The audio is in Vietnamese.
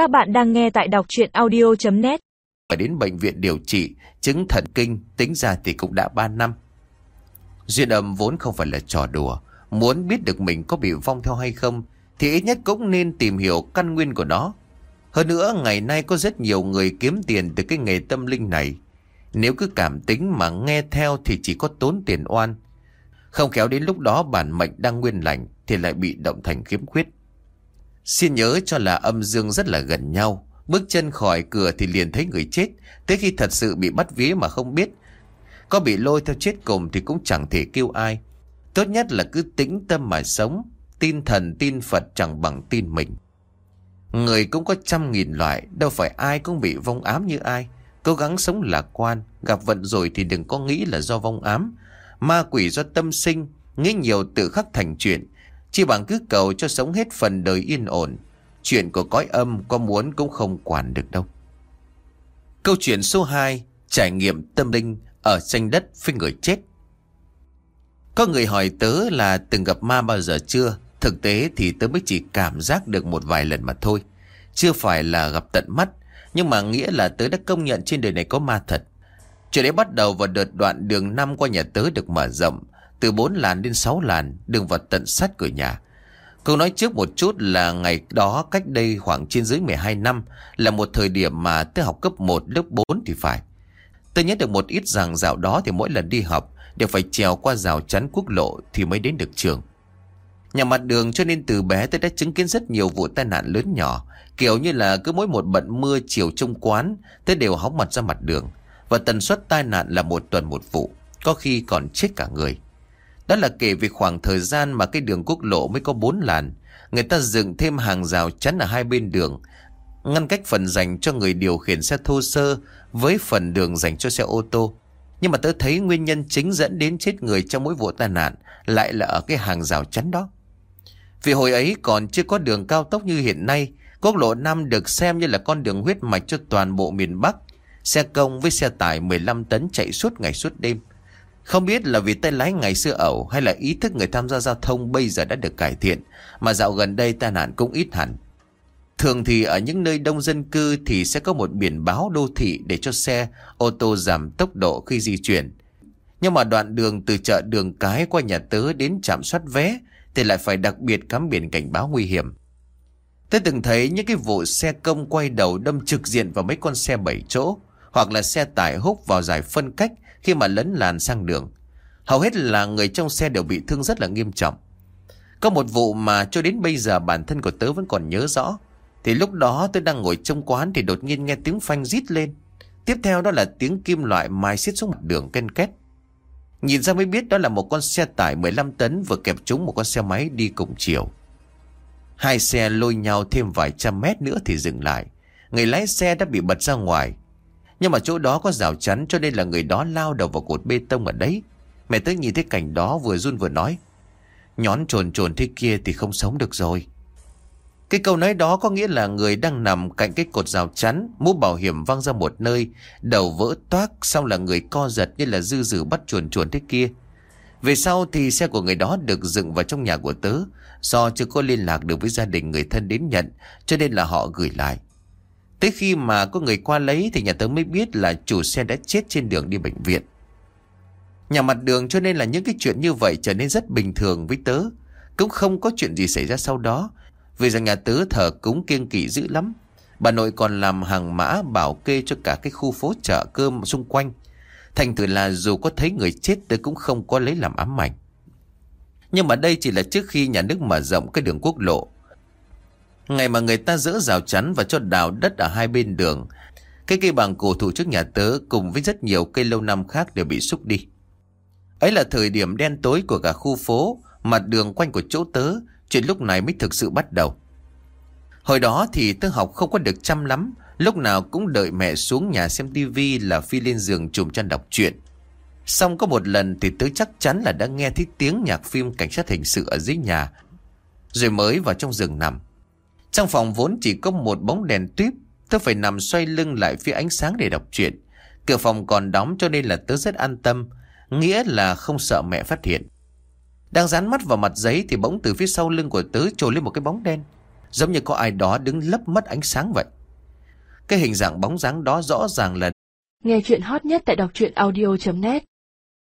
Các bạn đang nghe tại đọc chuyện audio.net Phải đến bệnh viện điều trị, chứng thần kinh, tính ra thì cũng đã 3 năm. Duyên âm vốn không phải là trò đùa. Muốn biết được mình có bị vong theo hay không, thì ít nhất cũng nên tìm hiểu căn nguyên của nó. Hơn nữa, ngày nay có rất nhiều người kiếm tiền từ cái nghề tâm linh này. Nếu cứ cảm tính mà nghe theo thì chỉ có tốn tiền oan. Không khéo đến lúc đó bản mệnh đang nguyên lành thì lại bị động thành khiếm khuyết. Xin nhớ cho là âm dương rất là gần nhau. Bước chân khỏi cửa thì liền thấy người chết. Tới khi thật sự bị bắt vía mà không biết. Có bị lôi theo chết cùng thì cũng chẳng thể kêu ai. Tốt nhất là cứ tĩnh tâm mà sống. Tin thần, tin Phật chẳng bằng tin mình. Người cũng có trăm nghìn loại. Đâu phải ai cũng bị vong ám như ai. Cố gắng sống lạc quan. Gặp vận rồi thì đừng có nghĩ là do vong ám. Ma quỷ do tâm sinh. Nghĩ nhiều tự khắc thành chuyện. Chỉ bằng cứ cầu cho sống hết phần đời yên ổn. Chuyện của cõi âm có muốn cũng không quản được đâu. Câu chuyện số 2 Trải nghiệm tâm linh ở tranh đất với người chết. Có người hỏi tớ là từng gặp ma bao giờ chưa? Thực tế thì tớ mới chỉ cảm giác được một vài lần mà thôi. Chưa phải là gặp tận mắt, Nhưng mà nghĩa là tớ đã công nhận trên đời này có ma thật. Chuyện đấy bắt đầu vào đợt đoạn đường năm qua nhà tớ được mở rộng từ 4 làn đến 6 làn, đường vào tận sát cửa nhà. Câu nói trước một chút là ngày đó cách đây khoảng trên dưới 12 năm là một thời điểm mà tôi học cấp 1, lớp 4 thì phải. Tôi nhớ được một ít rằng dạo đó thì mỗi lần đi học đều phải trèo qua rào chắn quốc lộ thì mới đến được trường. Nhà mặt đường cho nên từ bé tôi đã chứng kiến rất nhiều vụ tai nạn lớn nhỏ, kiểu như là cứ mỗi một bận mưa chiều trong quán, tôi đều hóng mặt ra mặt đường. Và tần suất tai nạn là một tuần một vụ, có khi còn chết cả người. Đó là kể về khoảng thời gian mà cái đường quốc lộ mới có bốn làn. Người ta dựng thêm hàng rào chắn ở hai bên đường, ngăn cách phần dành cho người điều khiển xe thô sơ với phần đường dành cho xe ô tô. Nhưng mà tớ thấy nguyên nhân chính dẫn đến chết người trong mỗi vụ tai nạn lại là ở cái hàng rào chắn đó. Vì hồi ấy còn chưa có đường cao tốc như hiện nay, quốc lộ 5 được xem như là con đường huyết mạch cho toàn bộ miền Bắc. Xe công với xe tải 15 tấn chạy suốt ngày suốt đêm. Không biết là vì tay lái ngày xưa ẩu hay là ý thức người tham gia giao thông bây giờ đã được cải thiện mà dạo gần đây tai nạn cũng ít hẳn. Thường thì ở những nơi đông dân cư thì sẽ có một biển báo đô thị để cho xe, ô tô giảm tốc độ khi di chuyển. Nhưng mà đoạn đường từ chợ đường cái qua nhà tớ đến trạm soát vé thì lại phải đặc biệt cắm biển cảnh báo nguy hiểm. Tớ từng thấy những cái vụ xe công quay đầu đâm trực diện vào mấy con xe bảy chỗ hoặc là xe tải hút vào giải phân cách khi mà lấn làn sang đường. Hầu hết là người trong xe đều bị thương rất là nghiêm trọng. Có một vụ mà cho đến bây giờ bản thân của tớ vẫn còn nhớ rõ. Thì lúc đó tôi đang ngồi trong quán thì đột nhiên nghe tiếng phanh rít lên. Tiếp theo đó là tiếng kim loại mai xiết xuống mặt đường ken két. Nhìn ra mới biết đó là một con xe tải 15 tấn vừa kẹp trúng một con xe máy đi cùng chiều. Hai xe lôi nhau thêm vài trăm mét nữa thì dừng lại. Người lái xe đã bị bật ra ngoài. Nhưng mà chỗ đó có rào chắn cho nên là người đó lao đầu vào cột bê tông ở đấy. Mẹ tớ nhìn thấy cảnh đó vừa run vừa nói. Nhón trồn trồn thế kia thì không sống được rồi. Cái câu nói đó có nghĩa là người đang nằm cạnh cái cột rào chắn, mũ bảo hiểm văng ra một nơi, đầu vỡ toác, xong là người co giật như là dư dử bắt chuồn chuồn thế kia. Về sau thì xe của người đó được dựng vào trong nhà của tớ, do chưa có liên lạc được với gia đình người thân đến nhận, cho nên là họ gửi lại. Tới khi mà có người qua lấy thì nhà tớ mới biết là chủ xe đã chết trên đường đi bệnh viện. Nhà mặt đường cho nên là những cái chuyện như vậy trở nên rất bình thường với tớ. Cũng không có chuyện gì xảy ra sau đó. Vì rằng nhà tớ thờ cúng kiêng kỵ dữ lắm. Bà nội còn làm hàng mã bảo kê cho cả cái khu phố chợ cơm xung quanh. Thành thử là dù có thấy người chết, tớ cũng không có lấy làm ám ảnh. Nhưng mà đây chỉ là trước khi nhà nước mở rộng cái đường quốc lộ. Ngày mà người ta giữ rào chắn và cho đào đất ở hai bên đường, cái cây bằng cổ thụ trước nhà tớ cùng với rất nhiều cây lâu năm khác đều bị xúc đi. Ấy là thời điểm đen tối của cả khu phố, mặt đường quanh của chỗ tớ, chuyện lúc này mới thực sự bắt đầu. Hồi đó thì tớ học không có được chăm lắm, lúc nào cũng đợi mẹ xuống nhà xem tivi là phi lên giường chùm chăn đọc truyện. Xong có một lần thì tớ chắc chắn là đã nghe thấy tiếng nhạc phim cảnh sát hình sự ở dưới nhà, rồi mới vào trong giường nằm. Trong phòng vốn chỉ có một bóng đèn tuyếp, tớ phải nằm xoay lưng lại phía ánh sáng để đọc truyện. Cửa phòng còn đóng cho nên là tớ rất an tâm, nghĩa là không sợ mẹ phát hiện. Đang dán mắt vào mặt giấy thì bỗng từ phía sau lưng của tớ trồi lên một cái bóng đen. Giống như có ai đó đứng lấp mất ánh sáng vậy Cái hình dạng bóng dáng đó rõ ràng là Nghe chuyện hot nhất tại đọc truyện audio.net